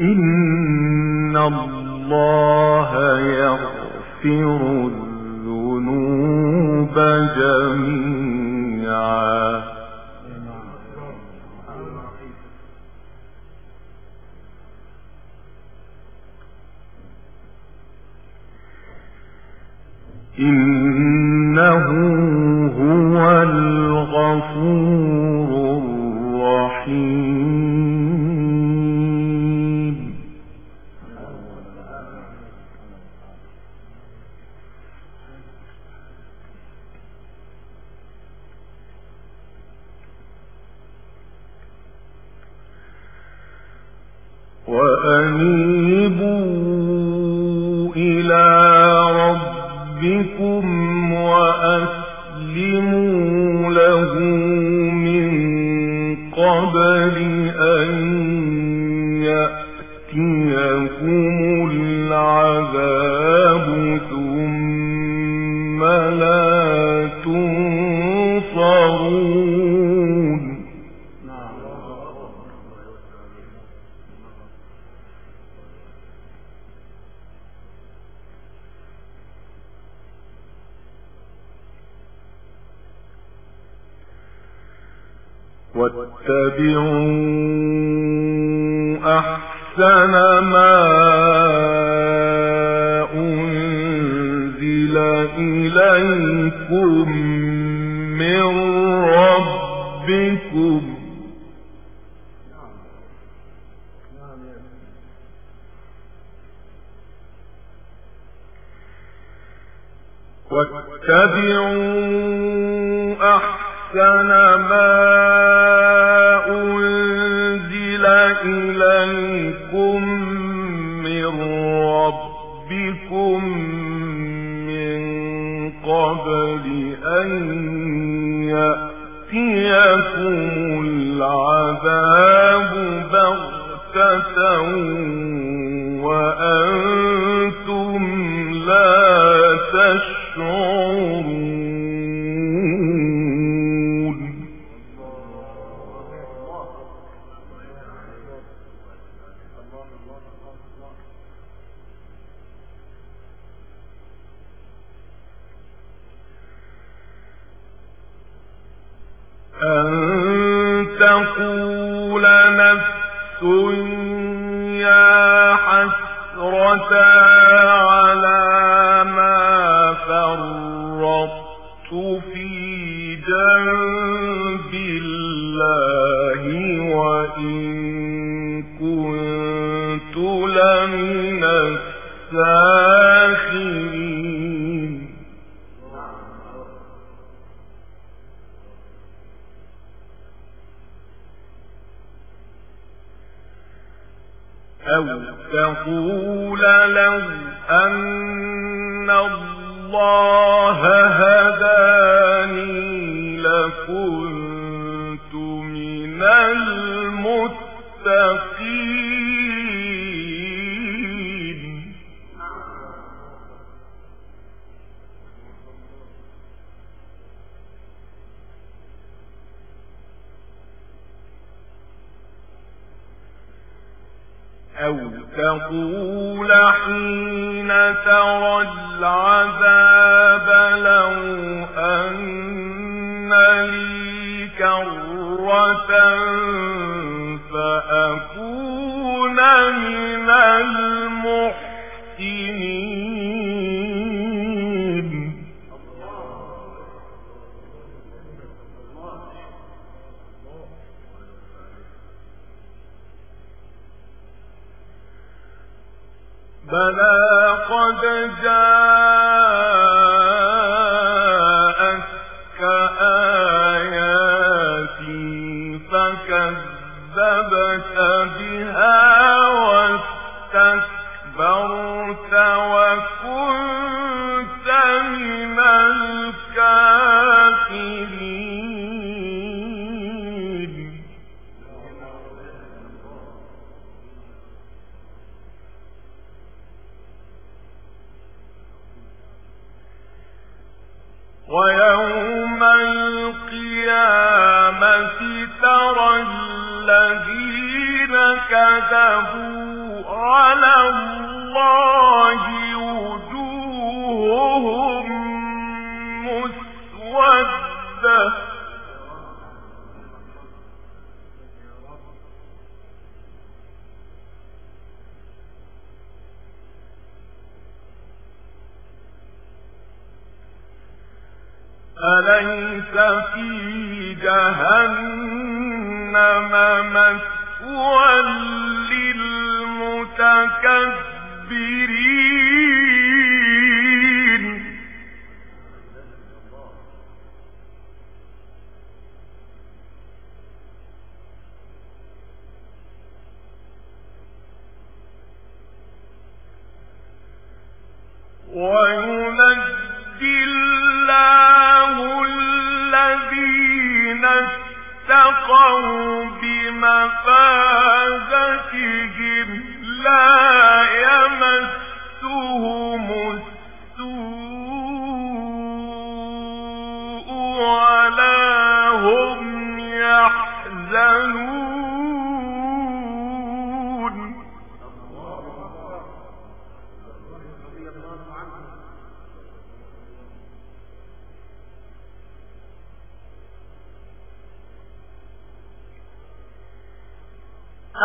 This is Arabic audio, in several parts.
إن الله يغفر الذنوب جميعا. وأسلموا له من قبل أن يأتيكم واتبعوا أحسن ما أنزل إليكم من ربكم. واتبعوا أحسن ما يأتيكم العذاب بغتة فرطت ويوم القيامة ترى الذين كذبوا على الله وجوههم مسودة. في جهنم للمتكبرين. وينجي اتقوا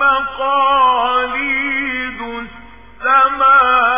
مقاليد السماوات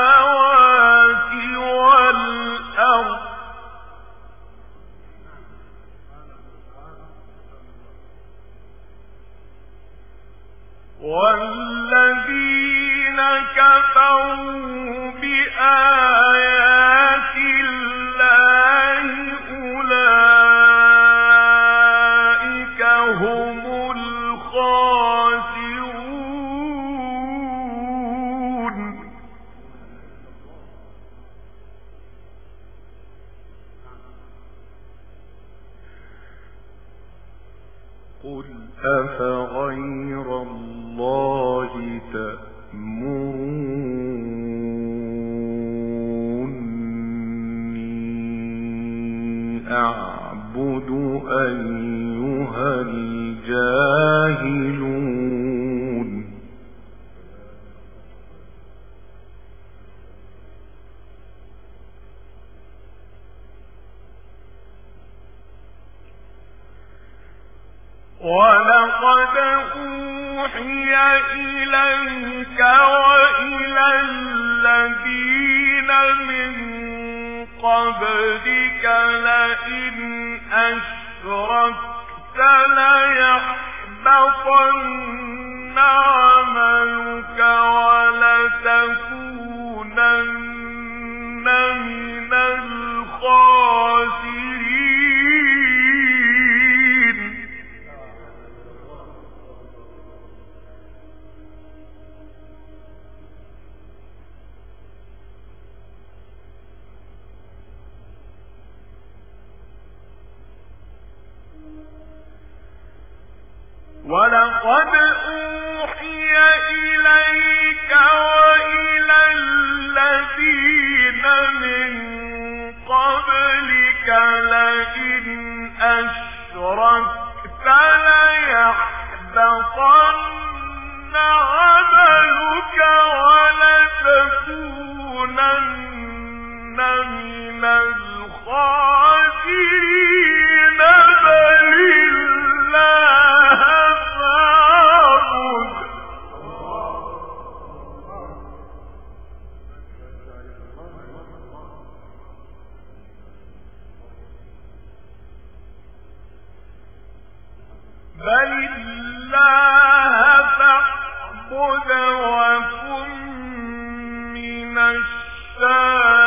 أعبد أيها الجاهلون ولقد الشاكرين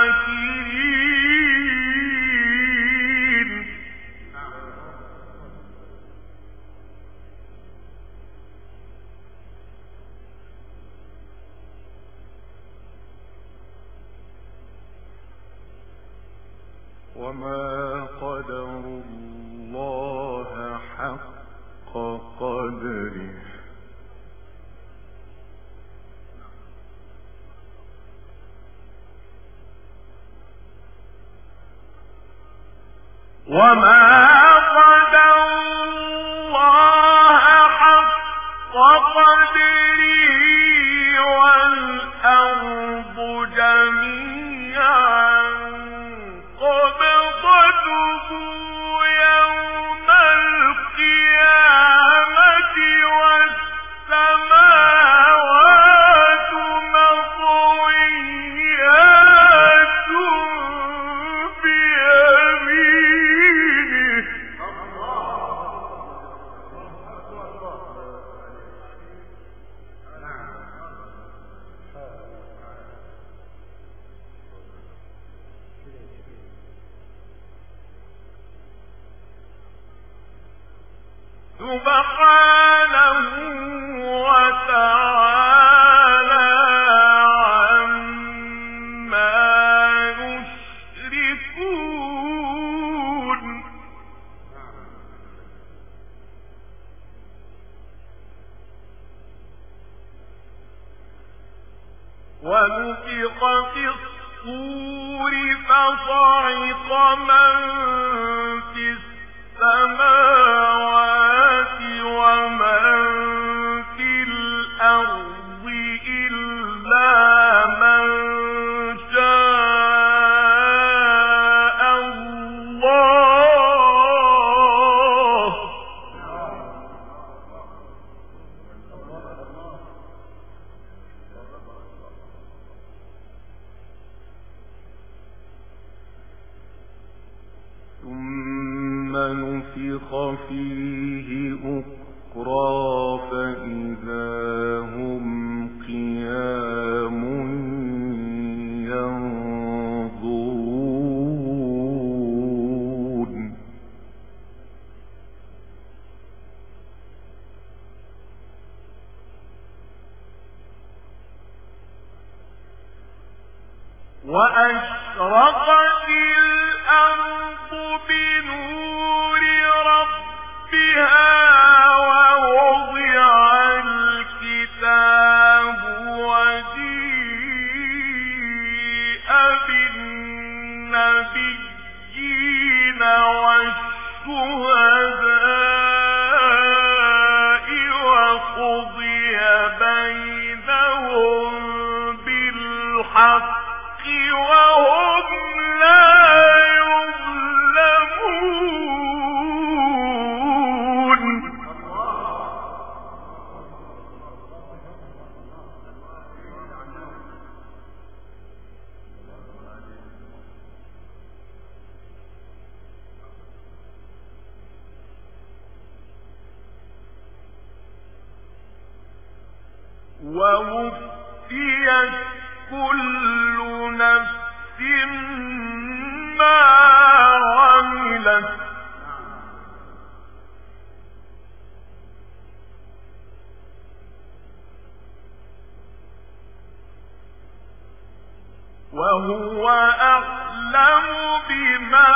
وهو أعلم بما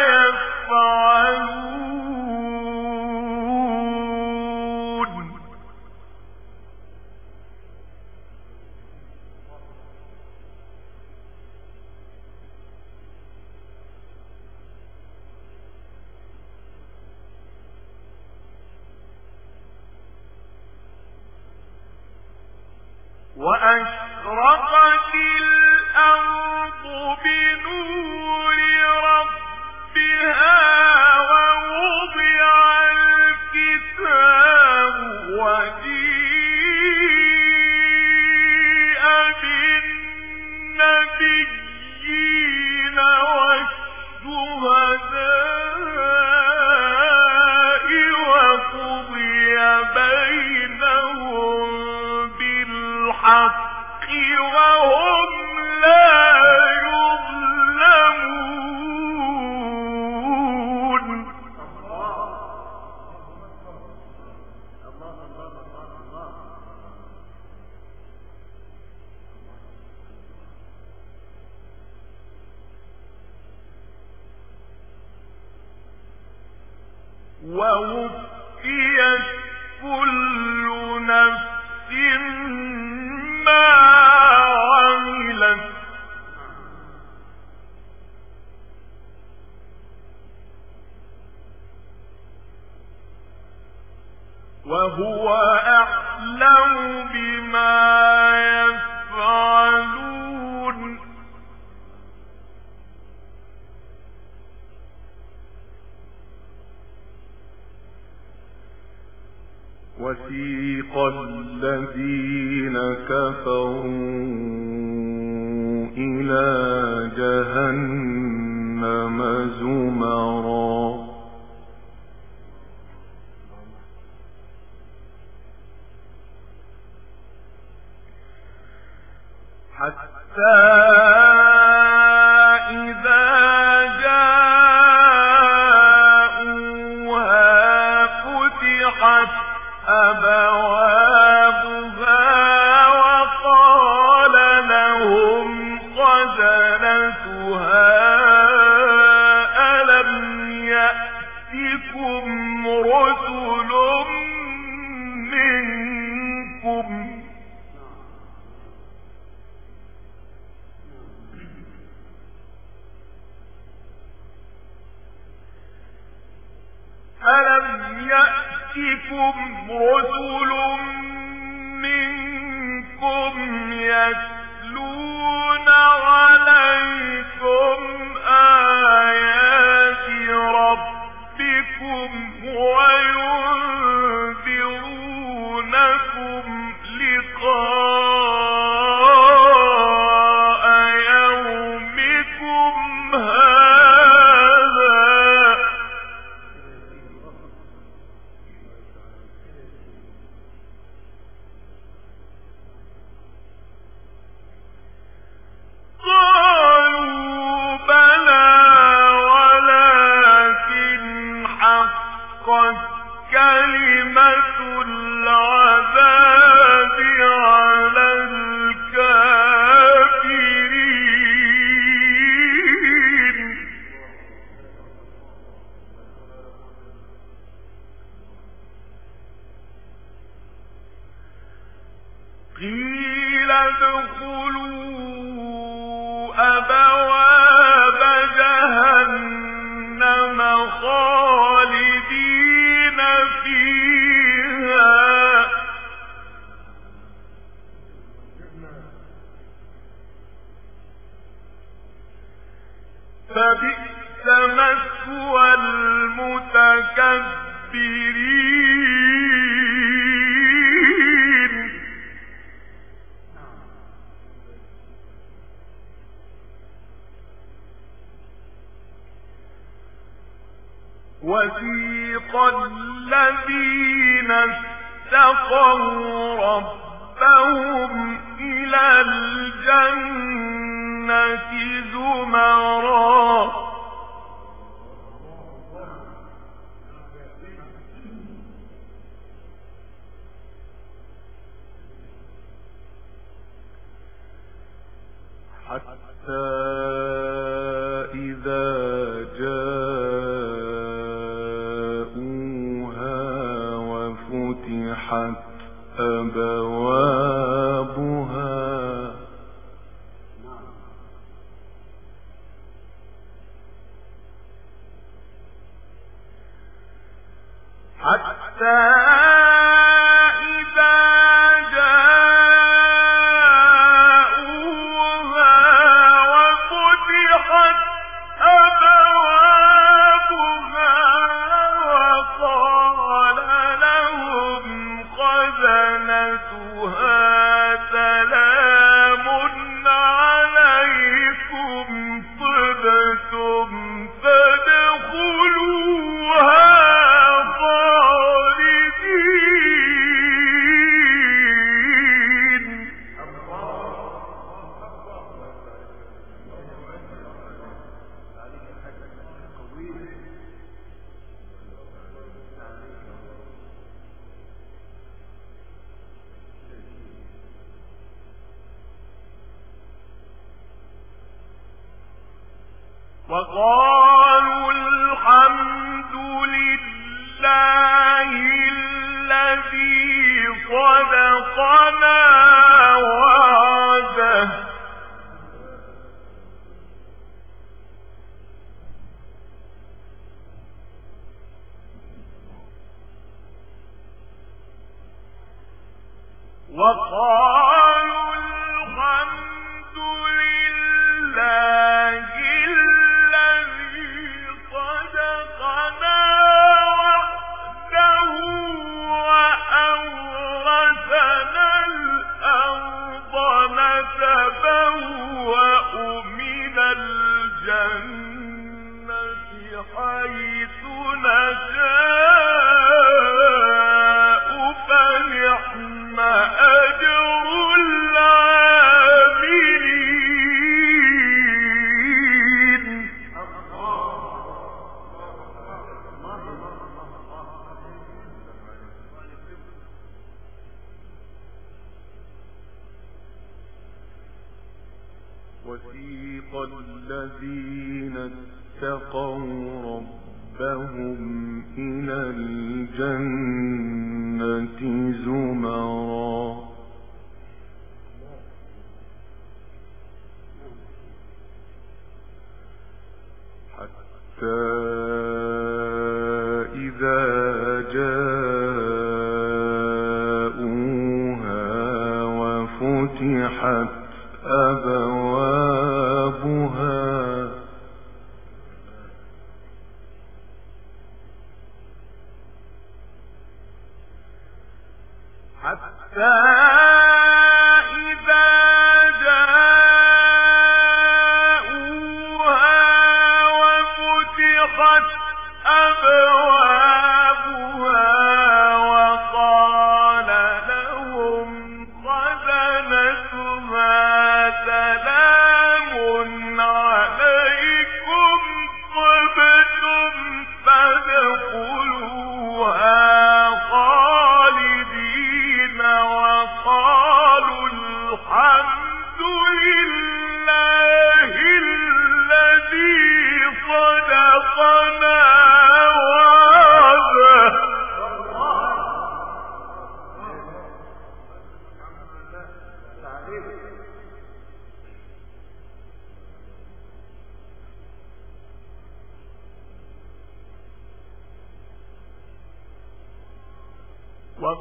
يفعلون. الحق وهو الذين كفروا إلى جهنم زمرا. حتى قيل ادخلوا أبواب جهنم خالدين فيها. فبئس مثوى المتكبر الذين اتقوا ربهم إلى الجنة زمرا. حتى وفتحت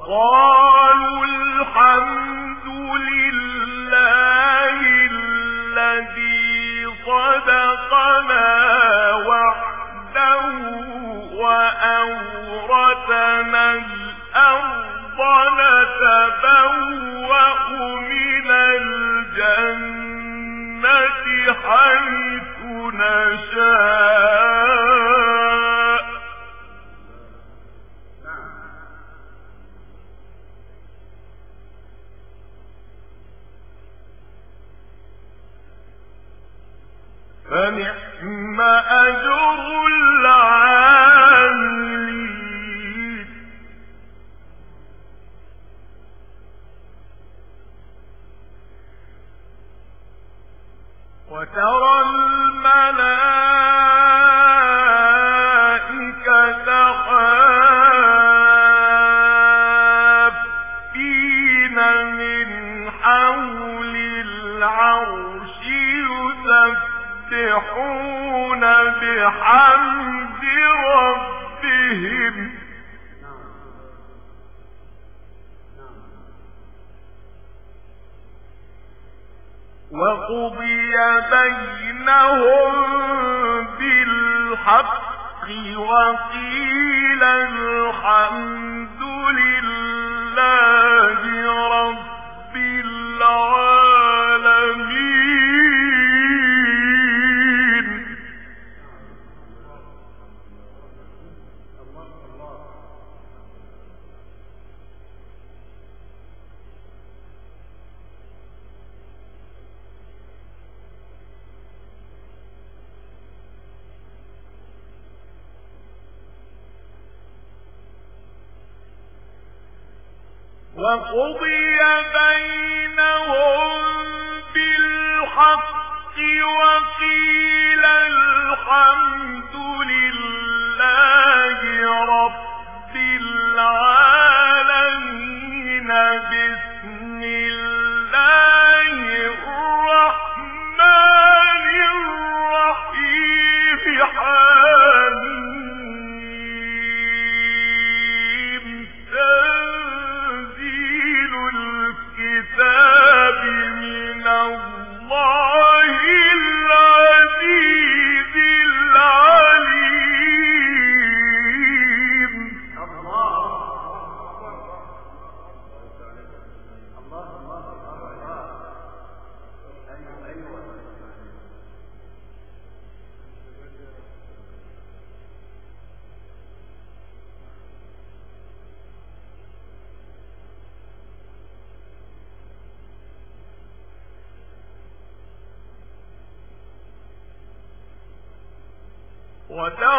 الله وقضي بينهم بالحق وقيل الحمد وترى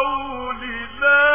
قول لا